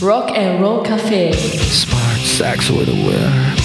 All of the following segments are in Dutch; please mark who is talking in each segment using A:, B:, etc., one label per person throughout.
A: Rock and Roll Café.
B: Smart sex with a winner.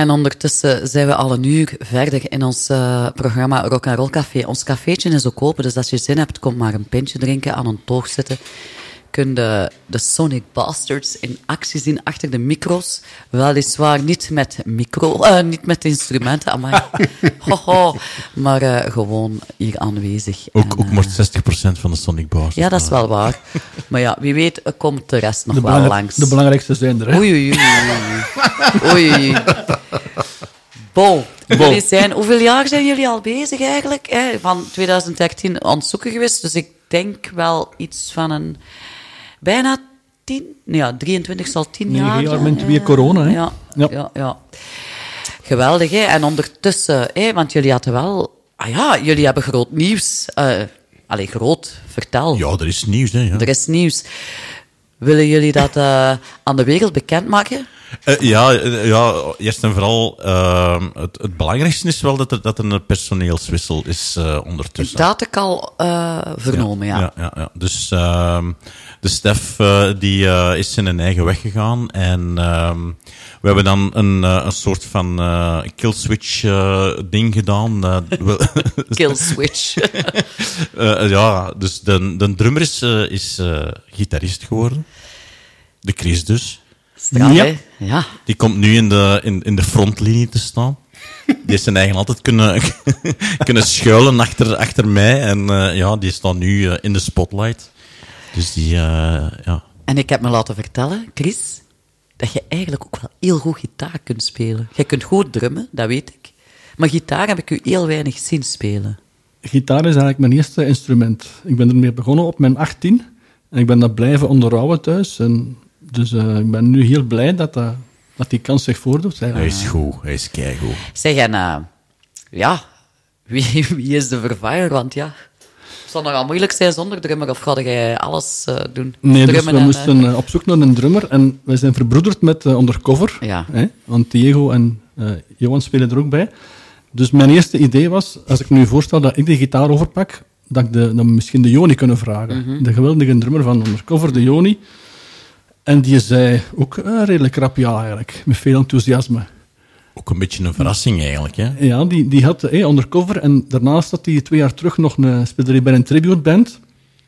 C: En ondertussen zijn we al een uur verder in ons eh, programma Rock Roll Café. Ons cafeetje is ook open, dus als je zin hebt, kom maar een pintje drinken, aan een toog zitten. Kun de, de Sonic Bastards in actie zien achter de micro's. Weliswaar niet met micro, eh, niet met instrumenten, maar, hoho, maar eh, gewoon hier aanwezig.
D: Ook,
C: En,
D: ook
C: eh,
D: maar 60% van de Sonic Bars.
C: ja, dat is wel waar. Maar ja, wie weet eh, komt de rest nog
B: De,
C: wel langs.
B: de belangrijkste zijn er. Hè?
C: Oei, oei, oei. oei. oei. Bon, jullie zijn, hoeveel jaar zijn jullie al bezig eigenlijk? Hè? Van 2013 aan het zoeken geweest, dus ik denk wel iets van een bijna tien, ja, 23 zal tien
B: Negen
C: jaar zijn.
B: met weer corona, hè?
C: Ja, ja.
B: Ja.
C: ja, Geweldig, hè? En ondertussen, hè, want jullie hadden wel... Ah ja, jullie hebben groot nieuws. eh allee, groot, vertel.
D: Ja, er is nieuws, hè. Ja.
C: Er is nieuws. Willen jullie dat eh, aan de wereld bekendmaken?
D: Eh, ja, eh, ja, eerst en vooral, ehm, het, het belangrijkste is wel dat er, dat er een personeelswissel is eh, ondertussen.
C: Dat had ik al eh, vernomen, ja.
D: Ja, ja, ja. Dus ehm, de Stef die eh, is zijn eigen weg gegaan. En ehm, we hebben dan een, een soort van eh killswitch eh, ding gedaan.
C: Kill switch.
D: eh, ja, dus de, de drummer is, is eh, gitarist geworden. De Chris dus.
C: Straf,
E: Ja.
C: Ja.
D: Die komt nu in de, in, in de frontlinie te staan. Die heeft zijn eigen altijd kunnen, kunnen schuilen achter, achter mij. En eh, ja, die staat nu eh, in de spotlight. Dus die, eh, ja.
C: En ik heb me laten vertellen, Chris, dat je eigenlijk ook wel heel goed gitaar kunt spelen. Je kunt goed drummen, dat weet ik. Maar gitaar heb ik u heel weinig zien spelen.
E: Gitaar is eigenlijk mijn eerste instrument. Ik ben ermee begonnen op mijn 18 en ik ben dat blijven onderhouden thuis. En dus eh, ik ben nu heel blij dat, dat, dat die kans zich voordoet.
D: Hij is goed, hij is keigoed.
C: Zeg, en eh, ja, wie, wie is de vervanger? Want ja, het zal nogal moeilijk zijn zonder drummer, of ga jij alles eh, doen?
E: Nee, dus we
C: en,
E: moesten
C: eh,
E: eh, op zoek naar een drummer en wij zijn verbroederd met eh, Undercover.
C: Ja.
E: Hè? Want Diego en eh, Johan spelen er ook bij. Dus mijn eerste idee was, als ik nu voorstel dat ik de gitaar overpak, dat ik de, dan misschien de Joni kunnen vragen.
C: Mhm.
E: De geweldige drummer van Undercover, de Joni. En die zei ook eh, redelijk rap ja eigenlijk, met veel enthousiasme.
D: Ook een beetje een verrassing eigenlijk, hè?
E: Ja, die, die had eh, Undercover en daarnaast had hij twee jaar terug nog een, speelde hij bij een tribute band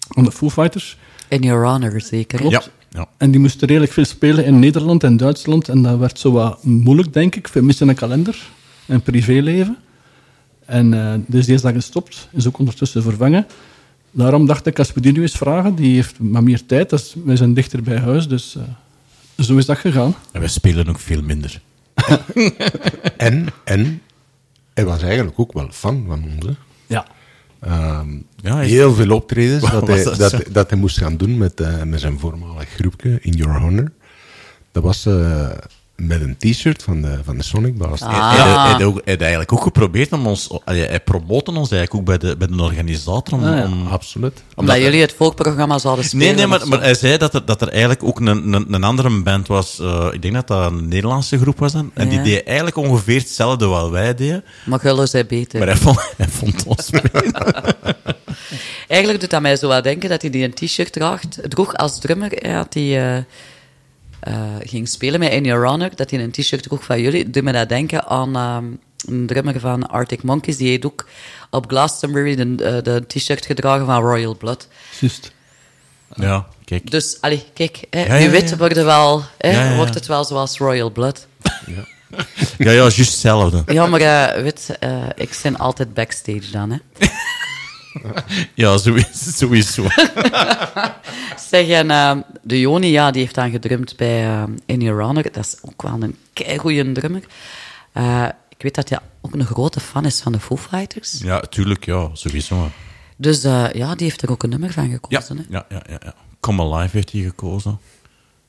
E: van de Foo Fighters.
C: In Your Honor, zeker.
D: Ja. ja.
E: En die moesten redelijk veel spelen in Nederland en Duitsland. En dat werd zo wat moeilijk, denk ik. Veel missen een kalender en privéleven. En eh, dus die is dat gestopt. Is ook ondertussen vervangen. Daarom dacht ik, als we die nu eens vragen, die heeft maar meer tijd. Dus wij zijn dichter bij huis, dus eh, zo is dat gegaan.
D: En wij spelen ook veel minder.
F: En, en hij was eigenlijk ook wel fan van ons. Hè.
E: Ja.
F: Ehm,
D: Ja, hij-
F: heel veel optredens dat hij,
D: dat
F: dat hij moest gaan doen met, eh, met zijn voormalig groepje In Your Honor. Dat was eh, met een t-shirt van de, van de Sonic Blast.
C: Ah.
D: Hij, had eigenlijk ook geprobeerd om ons... Hij, hij promote ons eigenlijk ook bij de, bij de organisator. Om,
E: Ah, ja.
D: om-
F: Absoluut.
C: Omdat jullie het volkprogramma zouden spelen.
D: Nee, nee, maar, maar hij zei dat er, dat er eigenlijk ook een, een, een andere band was. eh, ik denk dat dat een Nederlandse groep was dan. En die deed eigenlijk ongeveer hetzelfde wat wij deden.
C: Maar Gullo zei beter.
D: Maar hij vond, hij vond ons
C: Eigenlijk doet dat mij zo wel denken dat hij die een t-shirt draagt, droeg als drummer. Hij had die, eh, eh, ging spelen met In Your Honor, dat hij een t-shirt droeg van jullie. Doet me dat denken aan ehm, een drummer van Arctic Monkeys. Die heeft ook op Glastonbury de, eh, de t-shirt gedragen van Royal Blood.
E: Juist.
D: Ja, kijk.
C: Dus, allee, kijk, hè,
D: Ja, ja, ja.
C: wordt, het wel, hè,
D: Ja, ja, ja.
C: wordt het wel zoals Royal Blood.
D: Ja, ja, juist hetzelfde.
C: Ja, maar eh, weet, eh, ik ben altijd backstage dan, hè.
D: Ja, sowieso.
C: Zeg, en eh, de Joni, ja, die heeft dan gedrumd bij eh, In Your Honor. Dat is ook wel een keigoeie drummer. Eh, ik weet dat hij ook een grote fan is van de Foo Fighters.
D: Ja, tuurlijk, ja, sowieso.
C: Dus eh, ja, die heeft er ook een nummer van
D: Ja,
C: gekozen. hè.
D: ja, ja, ja, ja. Come Alive heeft hij gekozen.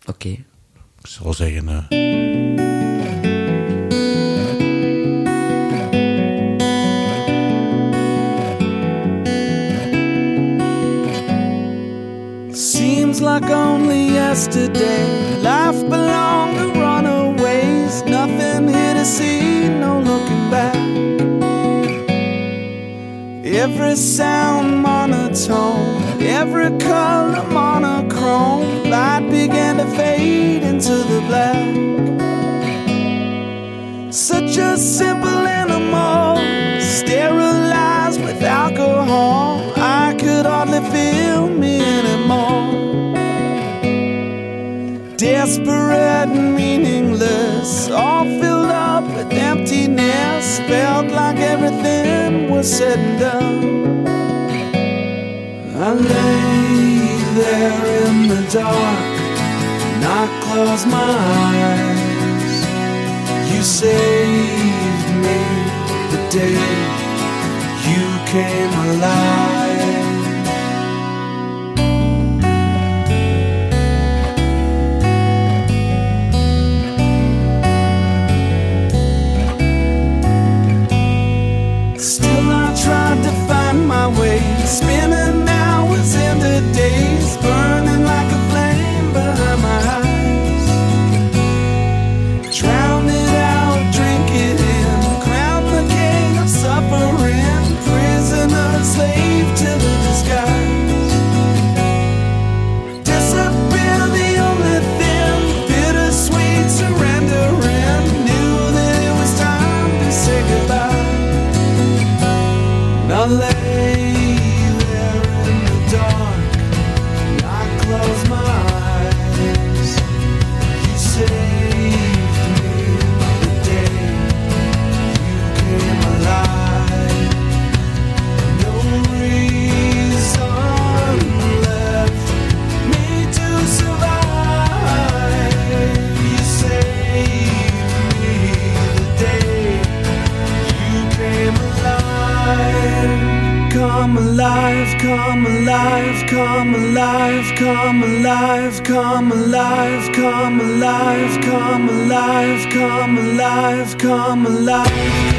C: Oké.
D: Ik zou zeggen...
G: like only yesterday life belonged to runaways. Nothing here to see, no looking back. Every sound monotone, every color monochrome. Light began to fade into the black. Such a simple animal, sterilized with alcohol. I could hardly feel me Desperate and meaningless, all filled up with emptiness. Felt like everything was said and done. I lay there in the dark, and I close my eyes. You saved me the day you came alive. Spinning alive, come alive, come alive, come alive, come alive, come alive, come alive.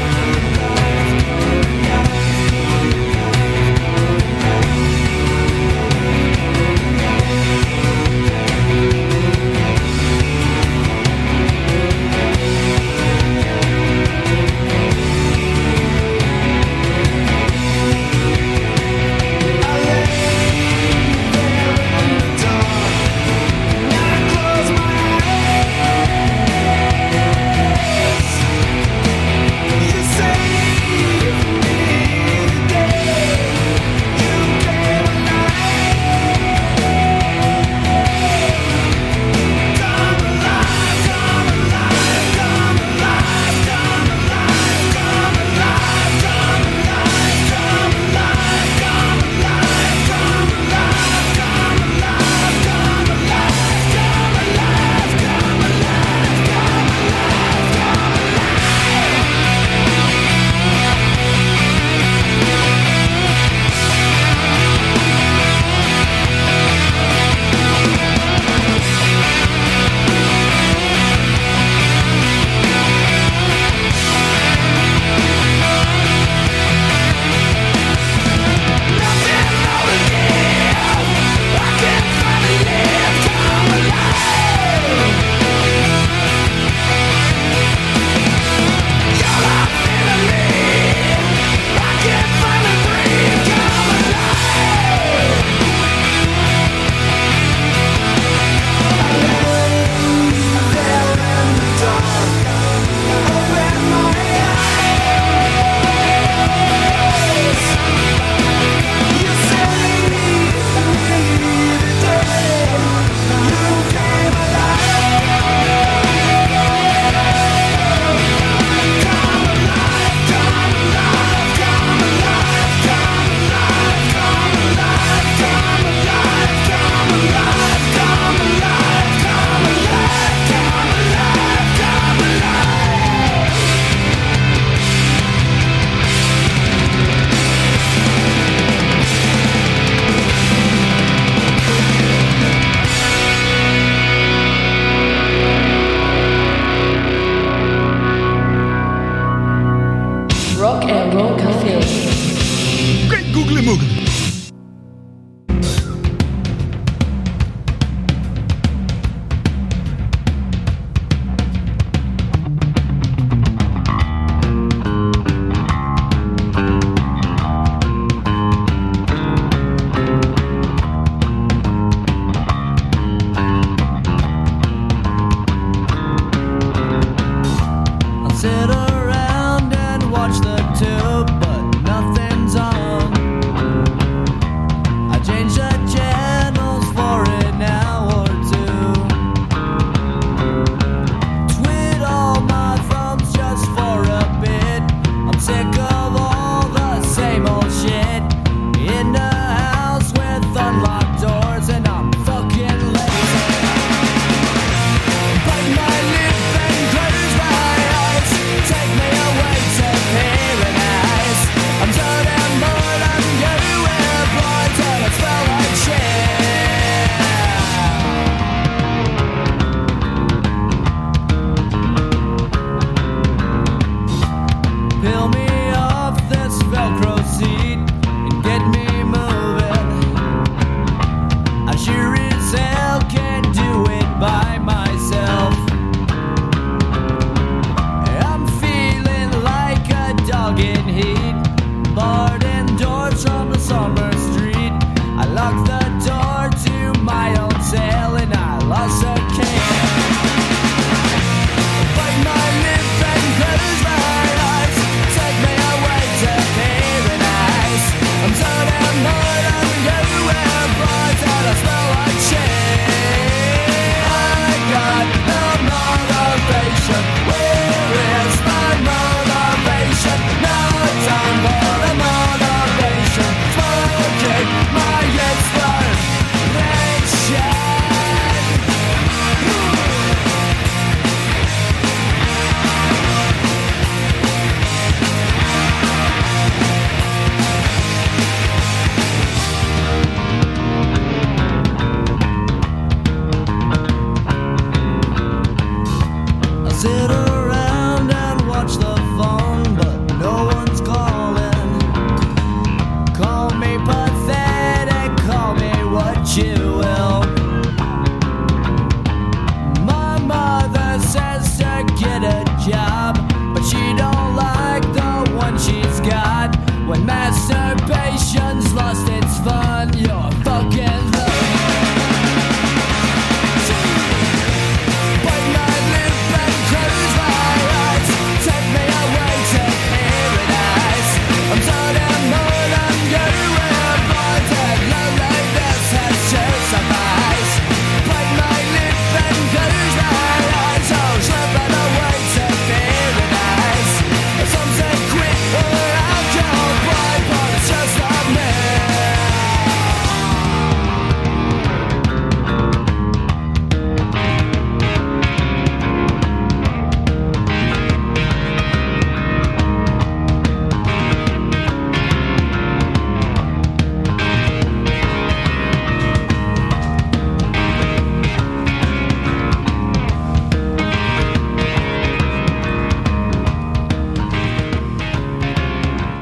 H: Film.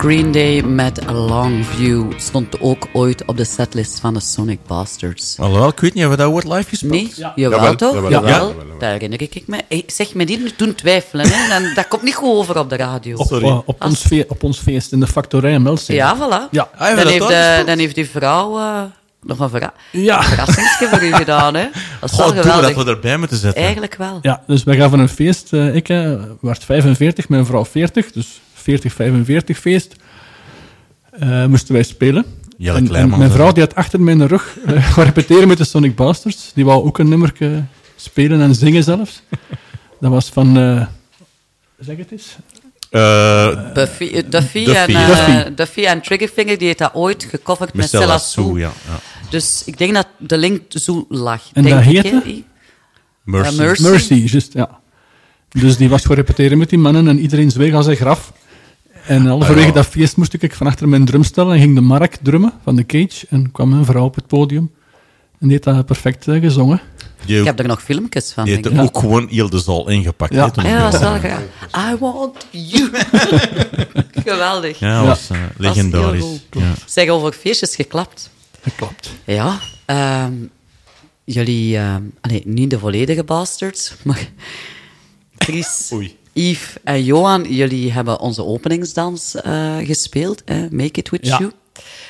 C: Green Day met A Long View stond ook ooit op de setlist van de Sonic Bastards.
D: Alhoewel, ik weet niet, hebben we dat ooit live gespeeld?
C: Nee, jawel
F: Jawel,
C: toch?
F: jawel,
C: Jawel,
F: jawel, jawel, jawel.
C: daar herinner ik me. Hey, zeg me die doen twijfelen, hè? Dan, dat komt niet goed over op de radio.
E: Op,
D: Sorry.
E: eh, op, ons fe- op ons feest in de factorij in.
C: Ja, voilà.
E: Ja.
D: Ah, we
C: dan, heeft, eh, dan heeft die vrouw eh, nog een verra
E: Ja.
C: verrassingsje voor u gedaan, hè? Dat is wel
D: God, doen we
C: geweldig.
D: dat we erbij moeten zetten.
C: Eigenlijk wel.
E: Ja, dus wij gaven een feest. eh, ik eh, werd 45, mijn vrouw 40, dus 40-45 feest. Eh, moesten wij spelen.
D: Jelle
E: En- en
D: Kleimans,
E: mijn vrouw die had achter mijn rug eh, gaan repeteren met de Sonic Bastards. Die wou ook een nummer spelen en zingen zelfs. Dat was van... eh, zeg het eens.
D: Eh,
C: Buffy, eh, Duffy,
D: Duffy.
C: En, eh,
E: Duffy.
C: Duffy en Triggerfinger, die heeft dat ooit gecoverd met Stella Sue.
D: Ja. ja.
C: Dus ik denk dat de link zo lag.
E: En
C: denk
E: dat heette?
D: Mercy.
C: Eh, Mercy.
E: Mercy, juist, ja. Dus die was gaan repeteren met die mannen en iedereen zweeg aan zijn graf. En halverwege dat feest moest ik van achter mijn drumstel en ging de Mark drummen van de Cage. En kwam een vrouw op het podium. En die heeft dat perfect eh, gezongen.
D: Die,
C: Ik heb er nog filmpjes van.
D: heeft
C: ik.
D: er ook gewoon heel de zaal ingepakt.
E: Ja.
D: toen
C: Ah, ja, dat was wel
D: was.
C: graag. I want you. Geweldig.
D: Ja, dat was eh, legendarisch. Ja.
C: Zeg, over feestjes geklapt.
E: Dat klopt.
C: Ja. ehm, jullie, ehm, allee, niet de volledige bastards, maar Chris,
D: Oei.
C: Yves en Johan, jullie hebben onze openingsdans eh, gespeeld. Hè? Make it with
E: Ja.
C: you.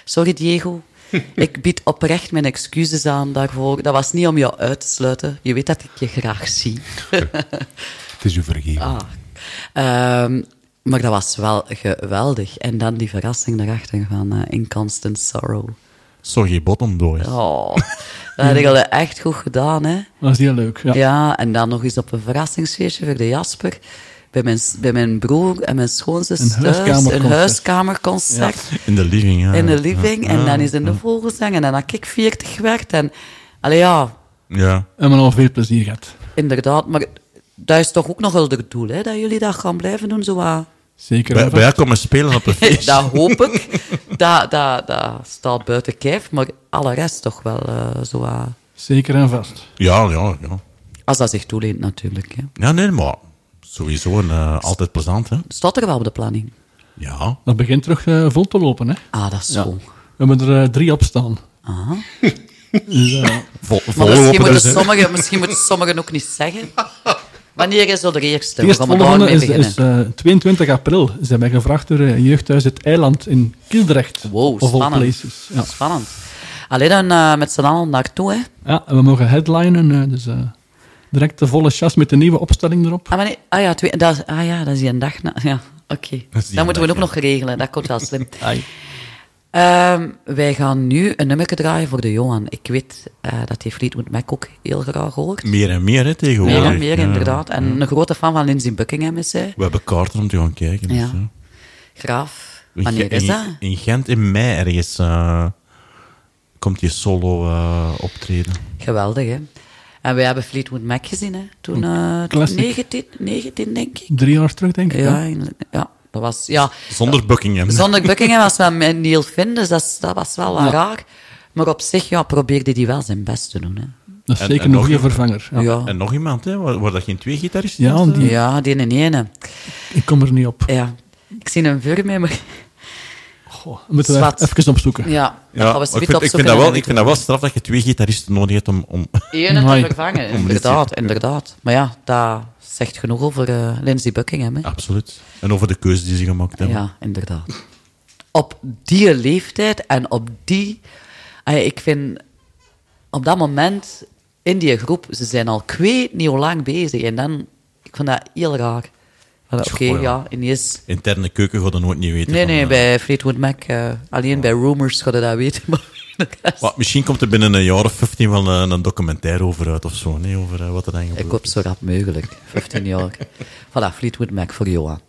C: Sorry, Diego. Ik bied oprecht mijn excuses aan daarvoor. Dat was niet om jou uit te sluiten. Je weet dat ik je graag zie.
F: Het is u vergeven.
C: Ah. Ehm, maar dat was wel geweldig. En dan die verrassing daarachter van eh, Inconstant Sorrow.
D: Sorry, bottom boys.
C: Oh, dat hadden jullie echt goed gedaan, hè?
E: Dat was heel leuk. Ja.
C: Ja, en dan nog eens op een verrassingsfeestje voor de Jasper. Bij mijn, bij mijn broer en mijn schoonzus
E: Een
C: thuis.
E: huiskamerconcert.
C: Een huiskamerconcert
D: In de living, ja.
C: in de living.
D: Ja,
C: En dan
D: ja,
C: is in de vogelzang. En dan had ik 40 gewerkt. En, allee, ja,
D: Ja.
E: En hebben al veel plezier gehad.
C: inderdaad. Maar dat is toch ook nog wel het doel, hè? Dat jullie dat gaan blijven doen, zo wat...
E: Zeker.
D: Wij, wij
E: vast.
D: komen spelen op een feest.
C: dat hoop ik. Dat, dat, dat staat buiten kijf. Maar alle rest toch wel eh, zo wat...
E: Zeker en vast.
D: Ja, ja, ja.
C: Als dat zich toeleent, natuurlijk. Hè.
D: Ja, nee, maar sowieso een, eh, altijd plezant, hè.
C: Staat er wel op de planning?
D: Ja.
E: Dat begint terug eh, vol te lopen. Hè.
C: Ah, dat is zo.
E: We hebben er eh, drie op staan.
C: Aha.
E: Dus, eh,
D: Vol,
C: Maar
D: vol
C: misschien moeten,
D: dus,
C: sommigen, misschien moeten sommigen ook niet zeggen. Wanneer is zo de eerste?
E: het
C: We gaan maar
E: eerstvolgende
C: daarmee
E: is,
C: beginnen.
E: is eh, 22 april. Ze hebben mij gevraagd door eh, Jeugdhuis Het Eiland in Kildrecht.
C: wow,
E: Of all
C: spannend.
E: places. Ja.
C: Spannend. Alleen dan eh, met z'n allen naartoe, hè.
E: ja, en we mogen headlinen. eh, dus eh, direct de volle chas met de nieuwe opstelling erop.
C: Ah, maar nee, ah, ja, twee, dat, ah ja, dat is die een dag na. Ja, oké.
D: Dat
C: moeten we ook nog regelen. Dat komt wel slim. Ehm, wij gaan nu een nummer draaien voor de Johan. Ik weet eh, dat hij Fleetwood Mac ook heel graag hoort.
D: Meer en meer, hè, tegenwoordig.
C: Meer en meer,
D: Ja.
C: inderdaad. En een grote fan van Lindsey Buckingham is hij.
D: We hebben kaarten om te gaan kijken. Dus,
C: Ja.
D: hè.
C: Graaf.
D: In
C: Wanneer is
D: in,
C: dat?
D: In Gent in mei ergens eh, komt je solo eh, optreden.
C: Geweldig, hè? En wij hebben Fleetwood Mac gezien, hè? Toen, eh
E: Classic.
C: 19, 19, denk ik.
E: Drie jaar terug, denk ik.
C: Ja, in- ja, dat was... Ja,
D: Zonder Buckingham.
C: zonder Buckingham was wel met Neil Finn, dus dat, dat was wel wat raar. Maar op zich, ja, probeerde hij wel zijn best te doen, hè?
E: Dat is
D: En-
E: zeker
D: en nog iemand-
E: vervanger. Ja.
C: Ja,
D: En nog iemand, hè? Waar, waar dat geen twee gitaristen
E: Ja, die-
C: ja die ene.
E: Ik kom er niet op.
C: Ja. Ik zie een vuur mee, maar...
E: Goh, moeten we even opzoeken.
C: Ja, dat gaan we
D: maar ik, vind, ik, vind dat wel, ik vind dat wel straf dat je twee gitaristen nodig hebt om... om
C: Ene te vervangen, inderdaad, inderdaad. Maar ja, dat zegt genoeg over eh, Lindsey Buckingham. Hè?
D: Absoluut. En over de keuze die ze gemaakt hebben.
C: Ja, inderdaad. Op die leeftijd en op die... Ah, ik vind, op dat moment, in die groep, ze zijn al ik weet niet hoe lang bezig. En dan, ik vond dat heel raar. Oké,
D: ja.
C: ja, ineens...
D: Interne keuken gaat dat nooit niet weten.
C: Nee,
D: van,
C: nee,
D: eh,
C: bij Fleetwood Mac, eh, alleen bij Rumors ga je dat weten. Maar
D: maar misschien komt er binnen een jaar of 15 wel een, een documentaire over uit of zo. Nee, over eh, wat er eigenlijk
C: ik hoop zo rap mogelijk, 15 jaar. Voilà, Fleetwood Mac voor Johan.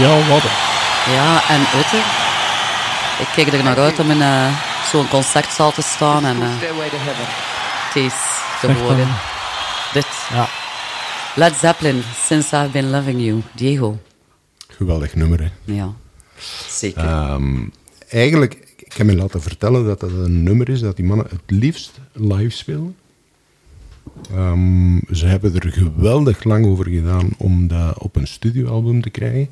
E: Ja, wat?
C: Ja, en Utte. Ik kijk er naar uit om in eh, zo'n concertzaal te staan en eh,
I: heaven.
C: het is te
E: Echt
C: horen.
E: dan.
C: Dit.
E: Ja.
C: Led Zeppelin, Since I've Been Loving You. Diego.
F: Geweldig nummer, hè.
C: Ja, zeker.
F: Ehm, eigenlijk, ik heb me laten vertellen dat dat een nummer is dat die mannen het liefst live spelen. Ehm, ze hebben er geweldig lang over gedaan om dat op een studioalbum te krijgen.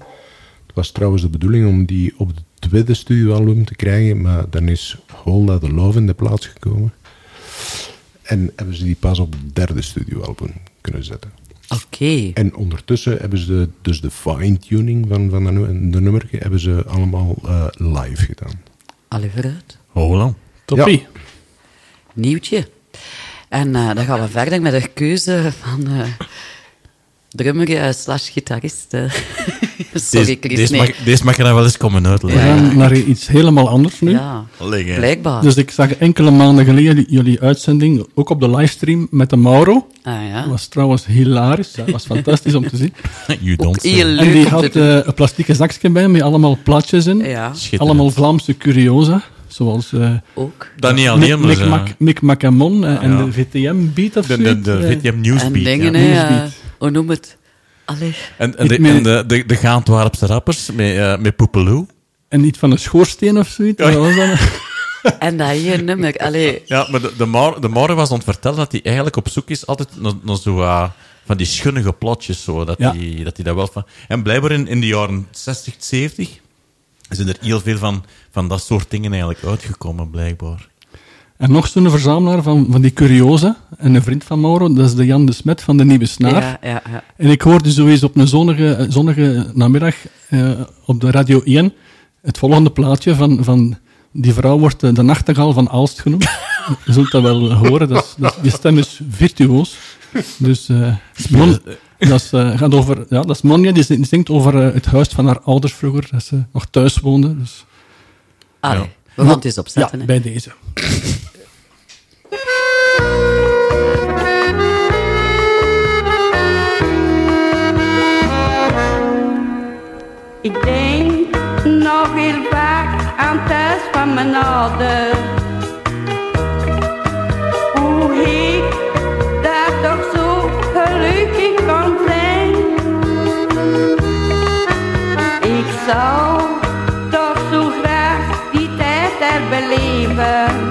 F: Het was trouwens de bedoeling om die op het tweede studioalbum te krijgen, maar dan is Whole Lotta Love in de plaats gekomen. En hebben ze die pas op het derde studioalbum kunnen zetten.
C: Oké.
F: En ondertussen hebben ze dus de fine-tuning van, van de, nu- de nummer hebben ze allemaal eh, live gedaan.
C: Allee, vooruit.
D: Hola.
E: Toppie.
C: Nieuwtje. En eh, dan gaan we verder met de keuze van eh drummer slash gitarist. eh. Sorry,
D: Deze,
C: Chris.
D: deze,
C: nee.
D: mag, deze mag je dan wel eens komen
E: We
D: uitleggen.
E: gaan naar iets helemaal anders nu.
C: Ja,
D: Allee,
C: blijkbaar.
E: Dus ik zag enkele maanden geleden jullie, jullie uitzending, ook op de livestream met de Mauro.
C: ah, ja.
E: Dat was trouwens hilarisch. Dat was fantastisch om te zien.
D: You don't
E: En die had eh, een plastieke zakje bij met allemaal plaatjes in.
C: Ja.
E: Allemaal Vlaamse curiosa. Zoals eh
C: ook.
D: Dat niet alleen, maar
E: Mick, Macamon eh, en
D: Ja.
E: de VTM-beat of
D: de, de, de
E: eh.
D: VTM
C: En
D: Newsbeat.
C: dingen,
D: ja.
C: eh,
E: Nieuwsbeat.
C: hoe noem het? Allee.
D: En, en, de, en de, de, de rappers met, eh met Poepeloe.
E: En niet van een schoorsteen of zoiets. Wat was dat?
C: En dat hier nummer. Allee.
D: Ja, maar de, de, was aan het vertellen dat hij eigenlijk op zoek is altijd naar, naar zo, eh, van die schunnige plotjes. Zo, dat,
E: Ja.
D: hij, dat hij dat wel van... En blijkbaar in, in de jaren 60, 70 zijn er heel veel van, van dat soort dingen eigenlijk uitgekomen, blijkbaar.
E: En nog zo'n verzamelaar van, van die curiosa. En een vriend van Mauro, dat is de Jan de Smet van de Nieuwe Snaar.
C: Ja, ja, ja.
E: En ik hoorde zoiets op een zonnige, zonnige namiddag eh, op de Radio 1 het volgende plaatje van, van die vrouw wordt eh, de nachtegaal van Aalst genoemd. Je zult dat wel horen, dat is, dat, die stem is virtuoos. Dus eh, Mon- dat is, eh, gaat over, ja, dat is Monja, die, zingt- over het huis van haar ouders vroeger, dat ze nog thuis woonde. Dus,
C: Allee,
D: Ja.
C: we gaan het eens opzetten.
E: ja, bij deze.
J: Ik denk nog heel vaak aan thuis van mijn ouder. Hoe ik daar toch zo gelukkig kon zijn. Ik zou toch zo
K: graag die tijd herbeleven.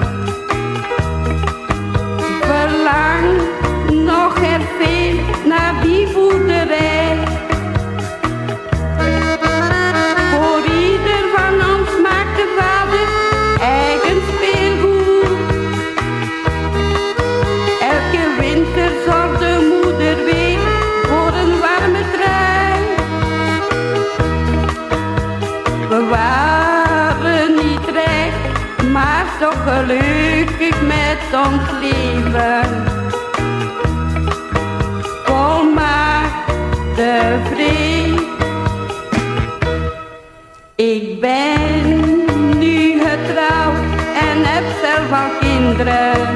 L: better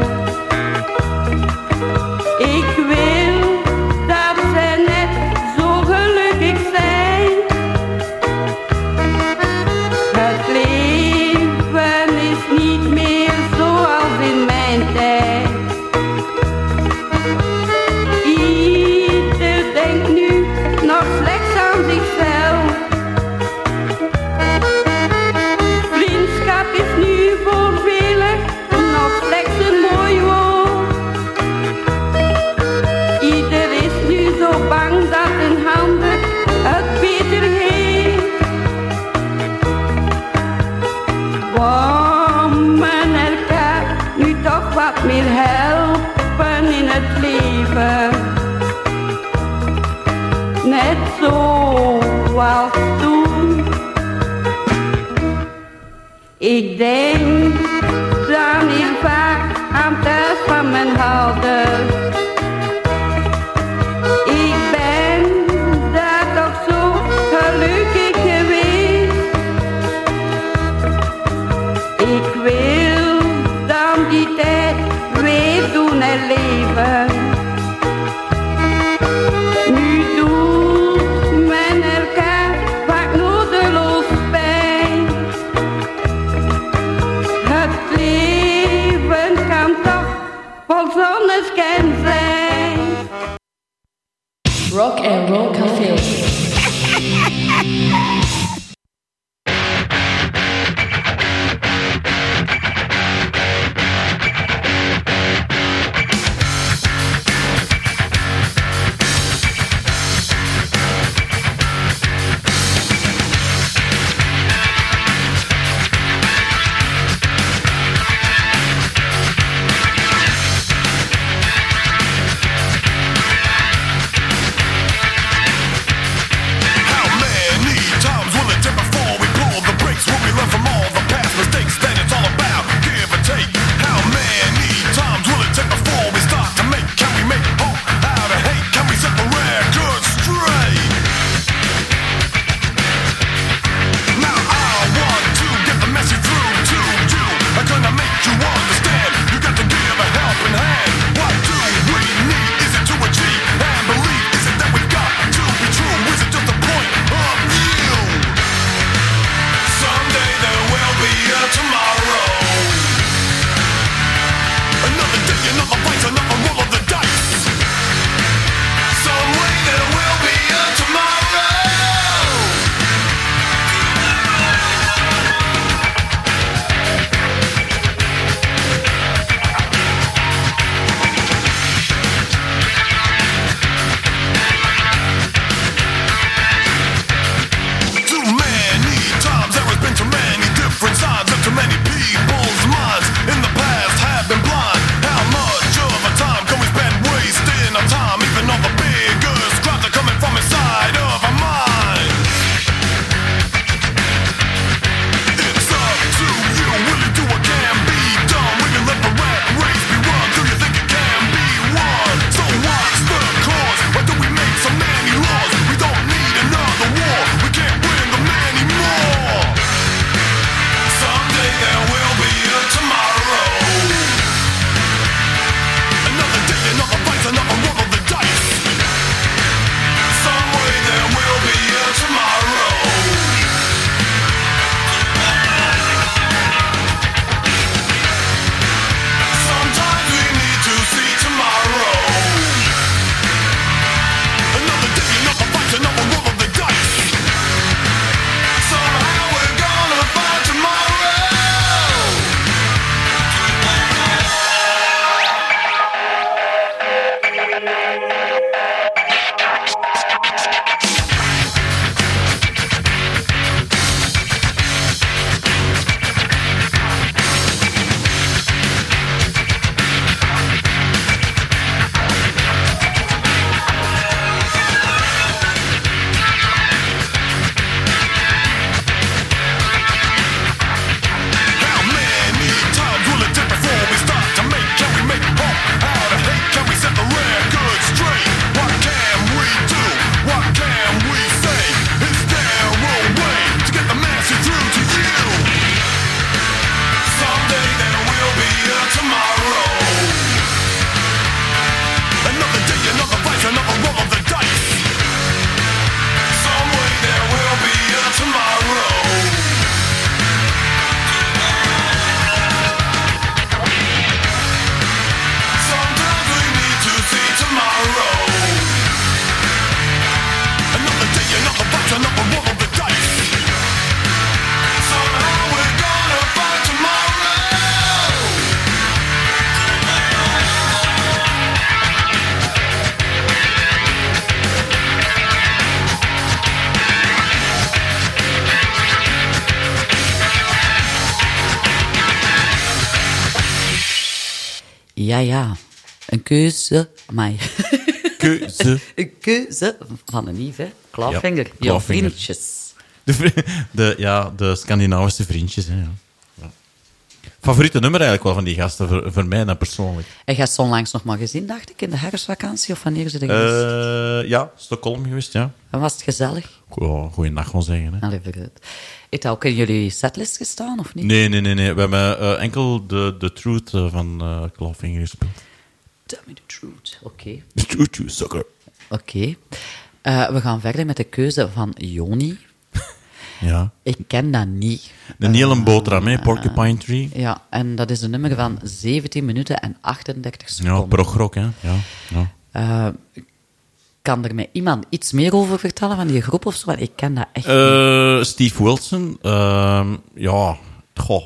C: Ja, ja. Een keuze. Amai.
D: Keuze.
C: een keuze van een lief, hè. Clawfinger.
D: Ja, Clawfinger.
C: vriendjes.
D: De, de, ja, de Scandinavische vriendjes. Hè, ja. Favoriete nummer eigenlijk wel van die gasten, voor, voor mij dan persoonlijk.
C: En jij hebt ze onlangs nog maar gezien, dacht ik, in de herfstvakantie, of wanneer ze er geweest?
D: Eh ja, Stockholm geweest, ja.
C: En was het gezellig?
D: Goh, Goeiedag gewoon zeggen. Hè.
C: Allee. Heeft dat ook in jullie setlist gestaan, of niet?
D: Nee, nee, nee, nee. We hebben eh, enkel de, de Truth eh, van uh, Clawfinger gespeeld.
C: Tell me the truth. Oké.
D: The Truth, you sucker.
C: Oké. We gaan verder met de keuze van Joni.
D: Ja.
C: Ik ken dat niet.
D: De hele boterham, hè, Porcupine Tree.
C: Ja, en dat is een nummer van 17 minuten en 38
D: Ja,
C: seconden.
D: progrock, hè. Ja, ja.
C: Eh, kan er mij iemand iets meer over vertellen van die groep of zo? Want ik ken dat echt niet.
D: Eh, Steve Wilson, ehm, ja, goh.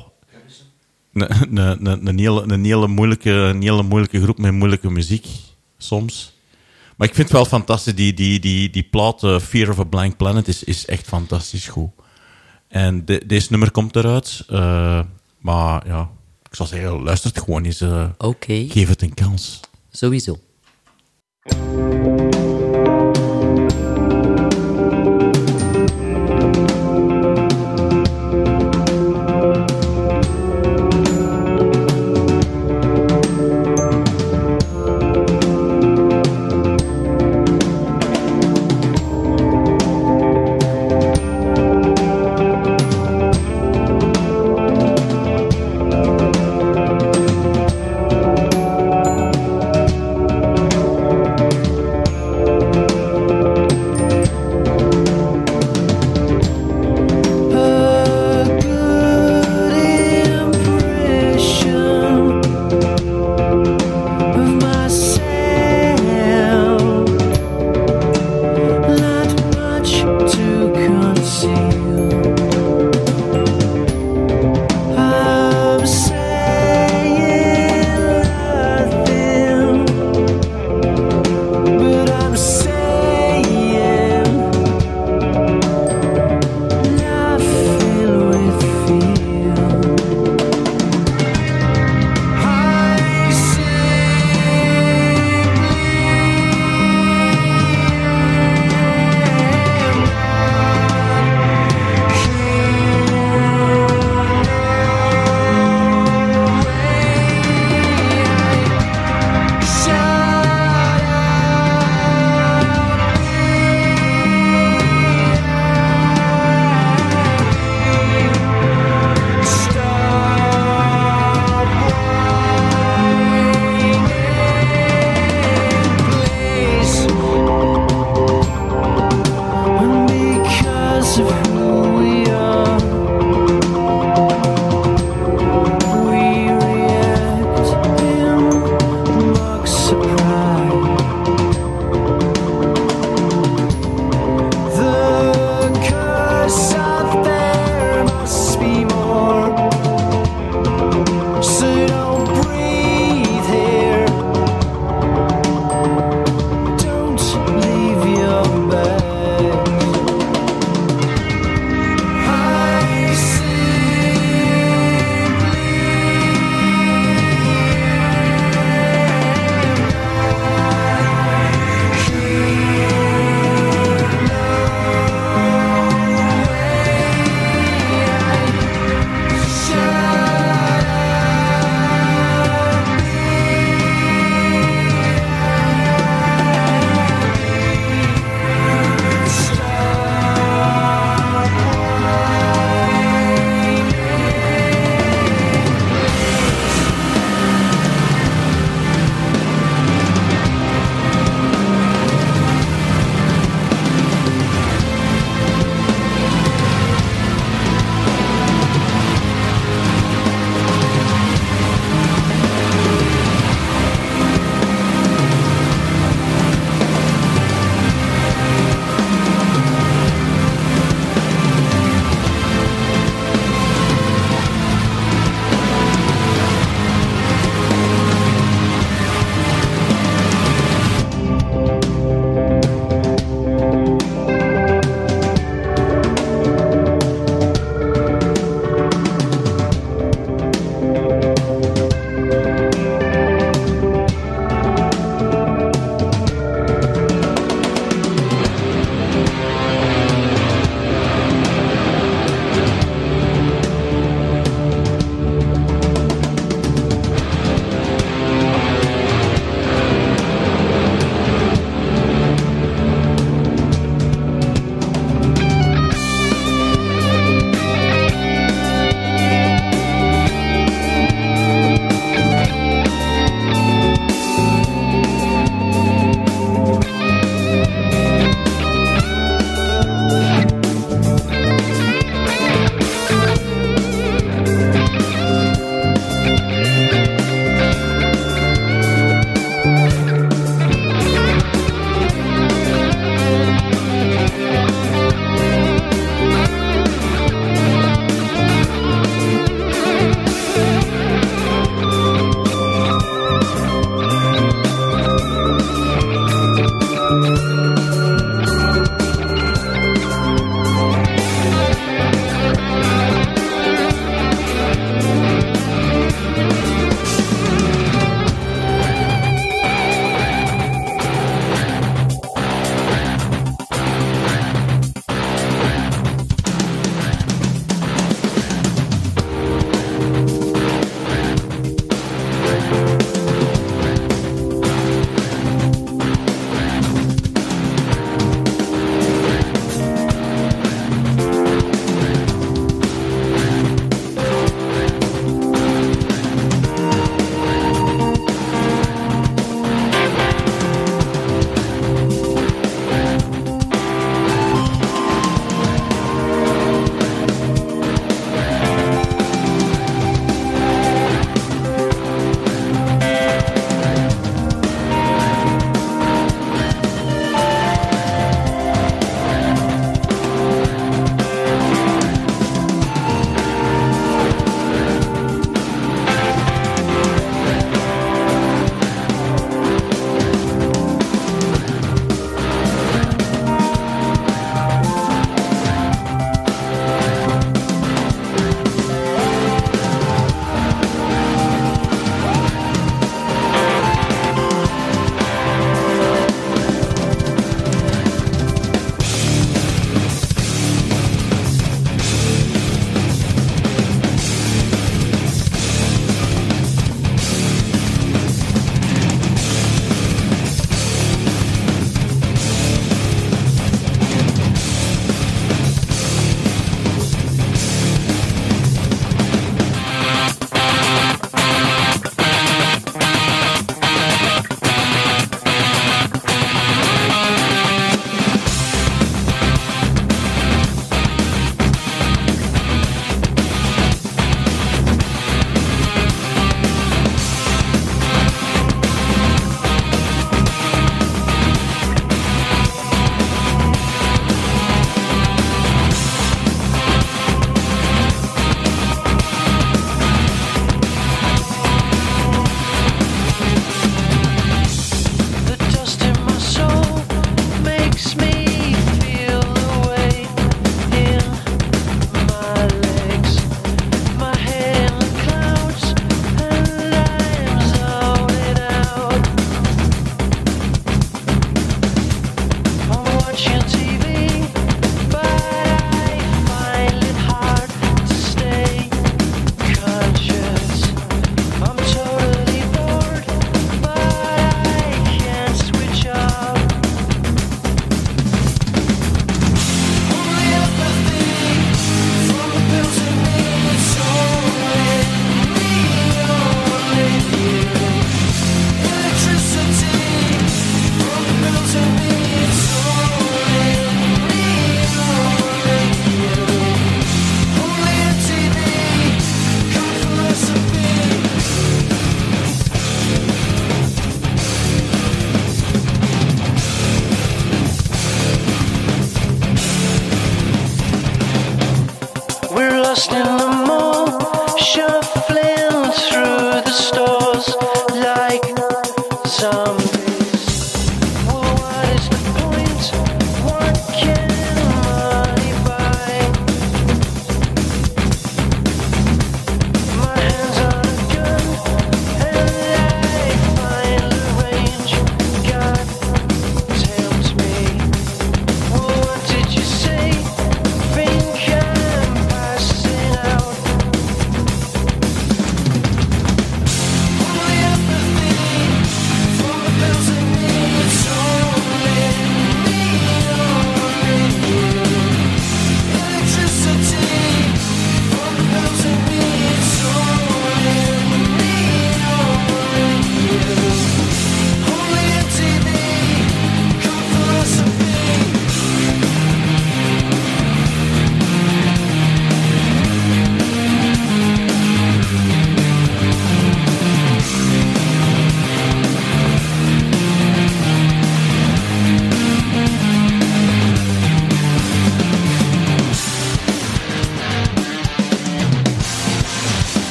D: Een- Een een- een hele, een, hele moeilijke, een hele moeilijke groep met moeilijke muziek, soms. Maar ik vind het wel fantastisch, die, die, die, die plaat eh, Fear of a Blank Planet is, is echt fantastisch goed. En de- deze nummer komt eruit, eh, maar ja, ik zou zeggen, luister het gewoon eens,
C: Oké,
D: geef het een kans.
C: sowieso.